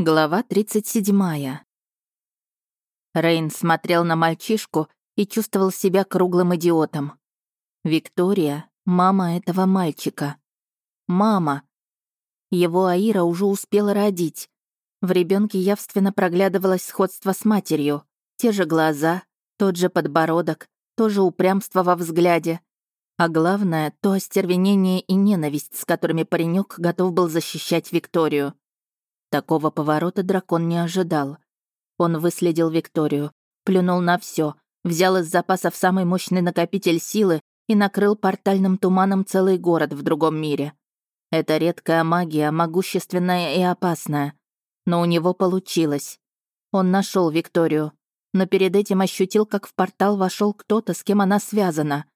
Глава 37. Рейн смотрел на мальчишку и чувствовал себя круглым идиотом. Виктория — мама этого мальчика. Мама. Его Аира уже успела родить. В ребенке явственно проглядывалось сходство с матерью. Те же глаза, тот же подбородок, то же упрямство во взгляде. А главное, то остервенение и ненависть, с которыми паренек готов был защищать Викторию. Такого поворота дракон не ожидал. Он выследил Викторию, плюнул на все, взял из запасов самый мощный накопитель силы и накрыл портальным туманом целый город в другом мире. Это редкая магия, могущественная и опасная. Но у него получилось. Он нашел Викторию, но перед этим ощутил, как в портал вошел кто-то, с кем она связана.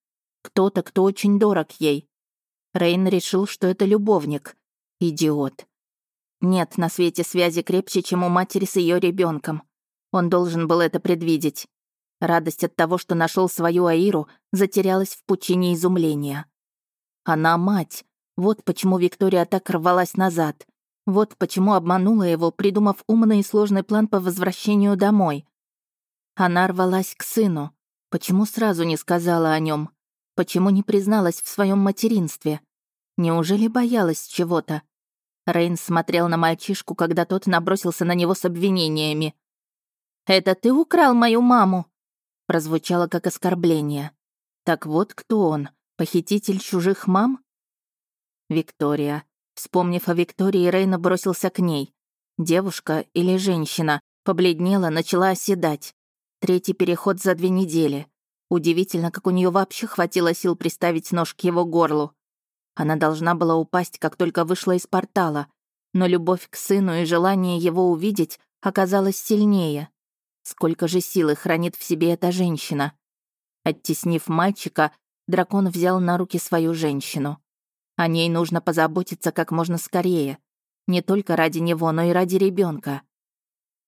Кто-то, кто очень дорог ей. Рейн решил, что это любовник. Идиот. Нет на свете связи крепче, чем у матери с ее ребенком. Он должен был это предвидеть. Радость от того, что нашел свою Аиру, затерялась в пучине изумления. Она мать. Вот почему Виктория так рвалась назад. Вот почему обманула его, придумав умный и сложный план по возвращению домой. Она рвалась к сыну. Почему сразу не сказала о нем? Почему не призналась в своем материнстве? Неужели боялась чего-то? Рейн смотрел на мальчишку, когда тот набросился на него с обвинениями. «Это ты украл мою маму?» Прозвучало как оскорбление. Так вот кто он, похититель чужих мам? Виктория. Вспомнив о Виктории, Рейна бросился к ней. Девушка или женщина побледнела, начала оседать. Третий переход за две недели. Удивительно, как у нее вообще хватило сил приставить нож к его горлу. Она должна была упасть, как только вышла из портала, но любовь к сыну и желание его увидеть оказалось сильнее. Сколько же силы хранит в себе эта женщина? Оттеснив мальчика, дракон взял на руки свою женщину. О ней нужно позаботиться как можно скорее. Не только ради него, но и ради ребенка.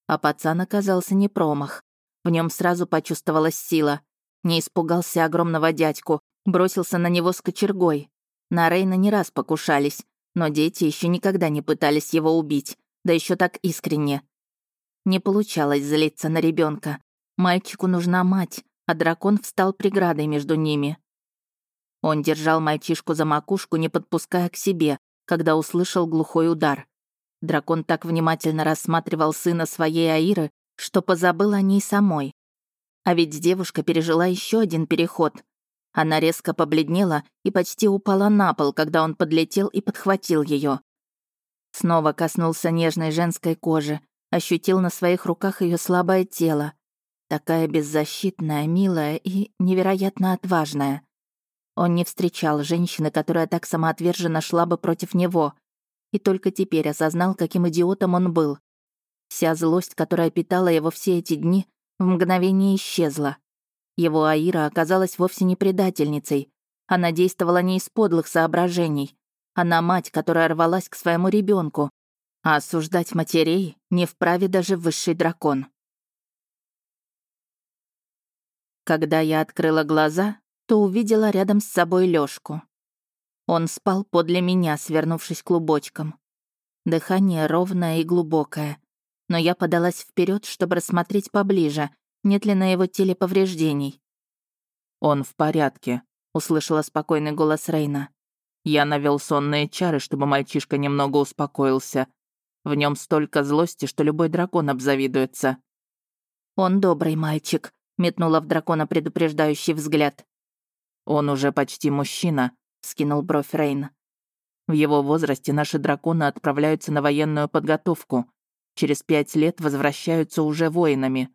А пацан оказался не промах. В нем сразу почувствовалась сила. Не испугался огромного дядьку, бросился на него с кочергой. На Рейна не раз покушались, но дети еще никогда не пытались его убить, да еще так искренне. Не получалось злиться на ребенка. Мальчику нужна мать, а дракон встал преградой между ними. Он держал мальчишку за макушку, не подпуская к себе, когда услышал глухой удар. Дракон так внимательно рассматривал сына своей Аиры, что позабыл о ней самой. А ведь девушка пережила еще один переход. Она резко побледнела и почти упала на пол, когда он подлетел и подхватил ее. Снова коснулся нежной женской кожи, ощутил на своих руках ее слабое тело. Такая беззащитная, милая и невероятно отважная. Он не встречал женщины, которая так самоотверженно шла бы против него, и только теперь осознал, каким идиотом он был. Вся злость, которая питала его все эти дни, в мгновение исчезла. Его Аира оказалась вовсе не предательницей. Она действовала не из подлых соображений. Она мать, которая рвалась к своему ребенку, а осуждать матерей не вправе даже высший дракон. Когда я открыла глаза, то увидела рядом с собой Лёшку. Он спал подле меня, свернувшись клубочком. Дыхание ровное и глубокое. Но я подалась вперед, чтобы рассмотреть поближе, нет ли на его теле повреждений. «Он в порядке», — услышала спокойный голос Рейна. «Я навел сонные чары, чтобы мальчишка немного успокоился. В нем столько злости, что любой дракон обзавидуется». «Он добрый мальчик», — метнула в дракона предупреждающий взгляд. «Он уже почти мужчина», — скинул бровь Рейн. «В его возрасте наши драконы отправляются на военную подготовку. Через пять лет возвращаются уже воинами.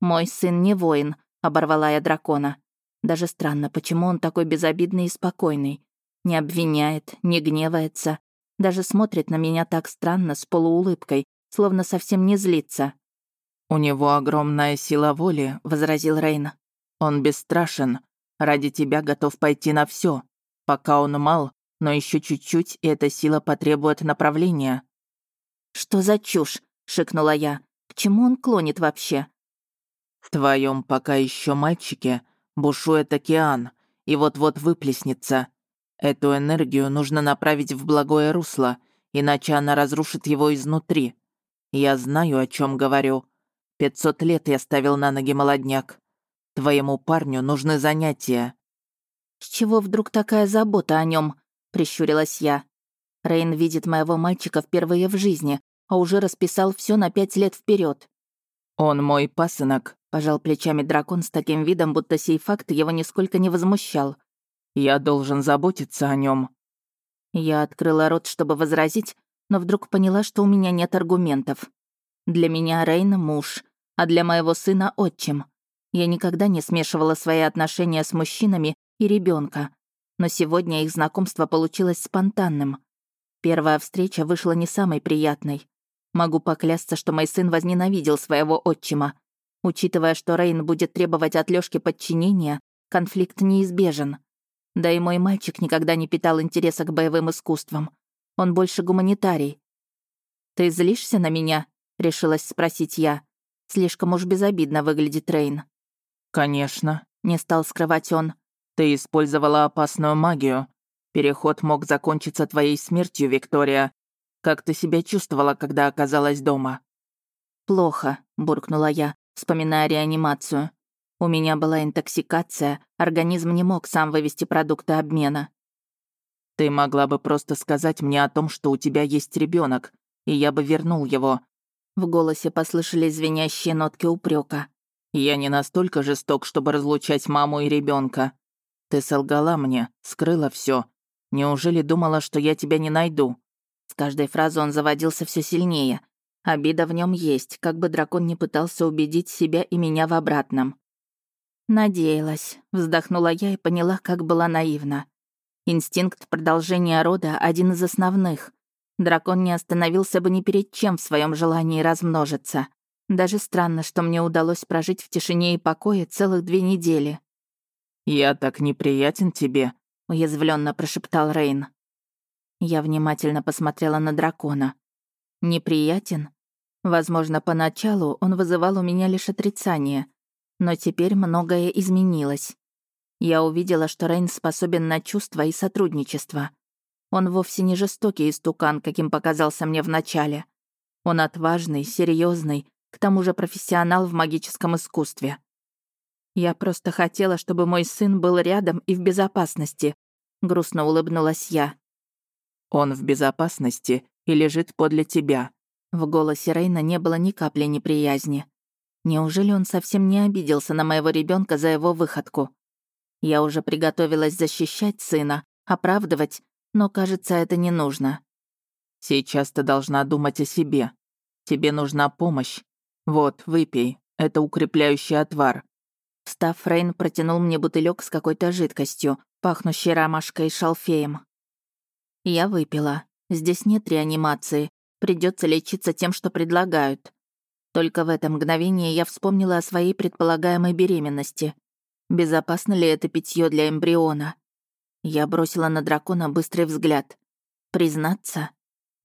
«Мой сын не воин», — оборвала я дракона. Даже странно, почему он такой безобидный и спокойный. Не обвиняет, не гневается. Даже смотрит на меня так странно, с полуулыбкой, словно совсем не злится. «У него огромная сила воли», — возразил Рейн. «Он бесстрашен. Ради тебя готов пойти на все. Пока он мал, но еще чуть-чуть, и эта сила потребует направления». «Что за чушь?» — шикнула я. «К чему он клонит вообще?» В твоем пока еще мальчике бушует океан и вот-вот выплеснется. Эту энергию нужно направить в благое русло, иначе она разрушит его изнутри. Я знаю, о чем говорю. Пятьсот лет я ставил на ноги молодняк. Твоему парню нужны занятия». «С чего вдруг такая забота о нем? прищурилась я. Рейн видит моего мальчика впервые в жизни, а уже расписал все на пять лет вперед. «Он мой пасынок», — пожал плечами дракон с таким видом, будто сей факт его нисколько не возмущал. «Я должен заботиться о нем. Я открыла рот, чтобы возразить, но вдруг поняла, что у меня нет аргументов. Для меня Рейн — муж, а для моего сына — отчим. Я никогда не смешивала свои отношения с мужчинами и ребенка, но сегодня их знакомство получилось спонтанным. Первая встреча вышла не самой приятной. Могу поклясться, что мой сын возненавидел своего отчима. Учитывая, что Рейн будет требовать от Лёшки подчинения, конфликт неизбежен. Да и мой мальчик никогда не питал интереса к боевым искусствам. Он больше гуманитарий. «Ты злишься на меня?» — решилась спросить я. Слишком уж безобидно выглядит Рейн. «Конечно», — не стал скрывать он. «Ты использовала опасную магию. Переход мог закончиться твоей смертью, Виктория. Как ты себя чувствовала, когда оказалась дома?» «Плохо», — буркнула я, вспоминая реанимацию. У меня была интоксикация, организм не мог сам вывести продукты обмена. «Ты могла бы просто сказать мне о том, что у тебя есть ребенок, и я бы вернул его». В голосе послышались звенящие нотки упрека. «Я не настолько жесток, чтобы разлучать маму и ребенка. Ты солгала мне, скрыла все. Неужели думала, что я тебя не найду?» С каждой фразой он заводился все сильнее. Обида в нем есть, как бы дракон не пытался убедить себя и меня в обратном. «Надеялась», — вздохнула я и поняла, как была наивна. Инстинкт продолжения рода — один из основных. Дракон не остановился бы ни перед чем в своем желании размножиться. Даже странно, что мне удалось прожить в тишине и покое целых две недели. «Я так неприятен тебе», — уязвленно прошептал Рейн. Я внимательно посмотрела на дракона. «Неприятен?» Возможно, поначалу он вызывал у меня лишь отрицание, но теперь многое изменилось. Я увидела, что Рейн способен на чувства и сотрудничество. Он вовсе не жестокий истукан, каким показался мне вначале. Он отважный, серьезный, к тому же профессионал в магическом искусстве. Я просто хотела, чтобы мой сын был рядом и в безопасности, грустно улыбнулась я. Он в безопасности и лежит подле тебя. В голосе Рейна не было ни капли неприязни. Неужели он совсем не обиделся на моего ребенка за его выходку? Я уже приготовилась защищать сына, оправдывать, но, кажется, это не нужно. Сейчас ты должна думать о себе. Тебе нужна помощь. Вот, выпей. Это укрепляющий отвар. Став Рейн протянул мне бутылек с какой-то жидкостью, пахнущей ромашкой и шалфеем. Я выпила. Здесь нет реанимации. Придется лечиться тем, что предлагают. Только в это мгновение я вспомнила о своей предполагаемой беременности. Безопасно ли это питье для эмбриона? Я бросила на дракона быстрый взгляд. Признаться?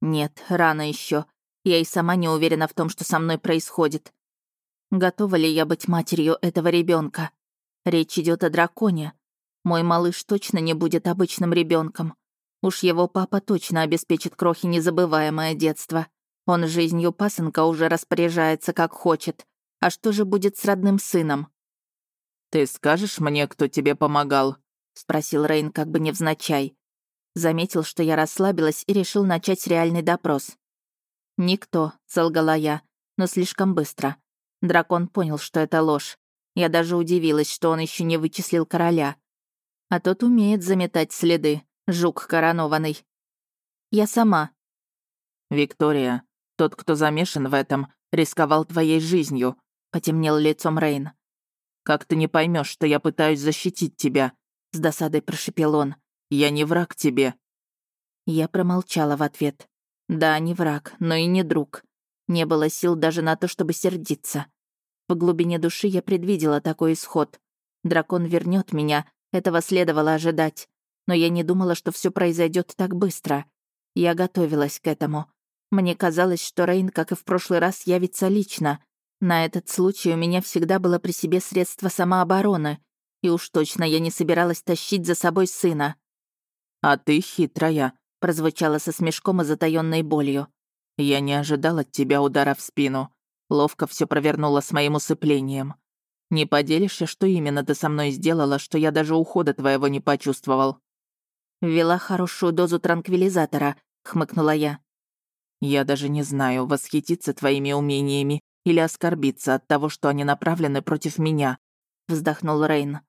Нет, рано еще. Я и сама не уверена в том, что со мной происходит. Готова ли я быть матерью этого ребенка? Речь идет о драконе. Мой малыш точно не будет обычным ребенком. Уж его папа точно обеспечит крохи незабываемое детство. Он жизнью пасынка уже распоряжается как хочет. А что же будет с родным сыном? «Ты скажешь мне, кто тебе помогал?» — спросил Рейн как бы невзначай. Заметил, что я расслабилась и решил начать реальный допрос. «Никто», — солгала я, но слишком быстро. Дракон понял, что это ложь. Я даже удивилась, что он еще не вычислил короля. А тот умеет заметать следы, жук коронованный. «Я сама». «Виктория, тот, кто замешан в этом, рисковал твоей жизнью», — потемнел лицом Рейн. «Как ты не поймешь, что я пытаюсь защитить тебя?» — с досадой прошипел он. «Я не враг тебе». Я промолчала в ответ. Да, не враг, но и не друг. Не было сил даже на то, чтобы сердиться. В глубине души я предвидела такой исход. Дракон вернет меня, этого следовало ожидать. Но я не думала, что все произойдет так быстро. Я готовилась к этому. Мне казалось, что Рейн, как и в прошлый раз, явится лично. На этот случай у меня всегда было при себе средство самообороны, и уж точно я не собиралась тащить за собой сына. «А ты хитрая», — прозвучало со смешком и затаённой болью. Я не ожидал от тебя удара в спину. Ловко все провернула с моим усыплением. Не поделишься, что именно ты со мной сделала, что я даже ухода твоего не почувствовал?» «Ввела хорошую дозу транквилизатора», — хмыкнула я. «Я даже не знаю, восхититься твоими умениями или оскорбиться от того, что они направлены против меня», — вздохнул Рейн.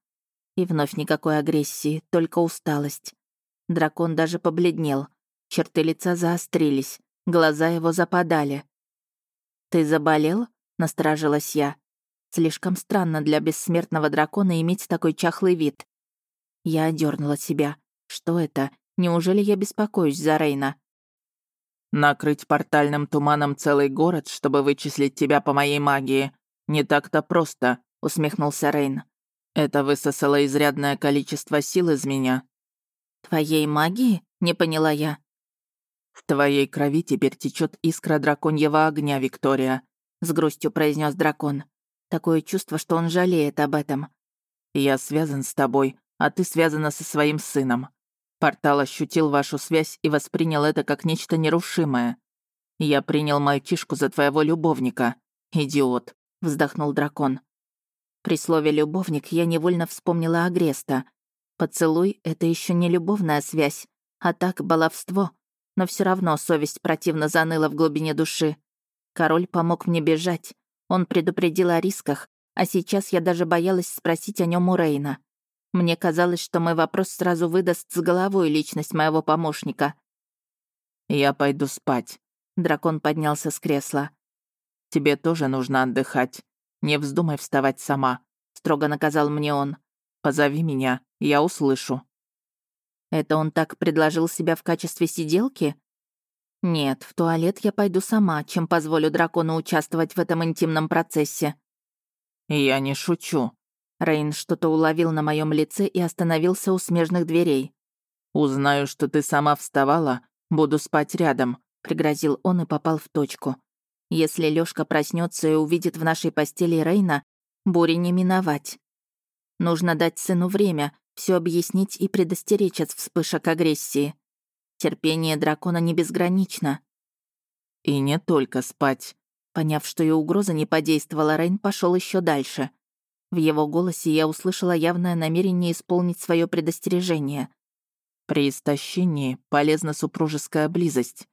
И вновь никакой агрессии, только усталость. Дракон даже побледнел. Черты лица заострились, глаза его западали. «Ты заболел?» — насторожилась я. Слишком странно для бессмертного дракона иметь такой чахлый вид. Я одернула себя. Что это? Неужели я беспокоюсь за Рейна? «Накрыть портальным туманом целый город, чтобы вычислить тебя по моей магии, не так-то просто», — усмехнулся Рейн. «Это высосало изрядное количество сил из меня». «Твоей магии?» — не поняла я. «В твоей крови теперь течет искра драконьего огня, Виктория», — с грустью произнес дракон. Такое чувство, что он жалеет об этом. «Я связан с тобой, а ты связана со своим сыном. Портал ощутил вашу связь и воспринял это как нечто нерушимое. Я принял мальчишку за твоего любовника. Идиот», — вздохнул дракон. При слове «любовник» я невольно вспомнила Агреста. Поцелуй — это еще не любовная связь, а так баловство но все равно совесть противно заныла в глубине души. Король помог мне бежать. Он предупредил о рисках, а сейчас я даже боялась спросить о нем у Рейна. Мне казалось, что мой вопрос сразу выдаст с головой личность моего помощника. «Я пойду спать». Дракон поднялся с кресла. «Тебе тоже нужно отдыхать. Не вздумай вставать сама», — строго наказал мне он. «Позови меня, я услышу». Это он так предложил себя в качестве сиделки? Нет, в туалет я пойду сама, чем позволю дракону участвовать в этом интимном процессе. Я не шучу. Рейн что-то уловил на моем лице и остановился у смежных дверей. «Узнаю, что ты сама вставала, буду спать рядом», — пригрозил он и попал в точку. «Если Лёшка проснется и увидит в нашей постели Рейна, бури не миновать. Нужно дать сыну время, все объяснить и предостеречь от вспышек агрессии. Терпение дракона не безгранично. И не только спать. Поняв, что и угроза не подействовала, Рейн пошел еще дальше. В его голосе я услышала явное намерение исполнить свое предостережение. При истощении полезна супружеская близость.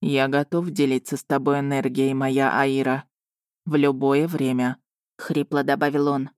Я готов делиться с тобой энергией, моя Аира. В любое время, — хрипло добавил он.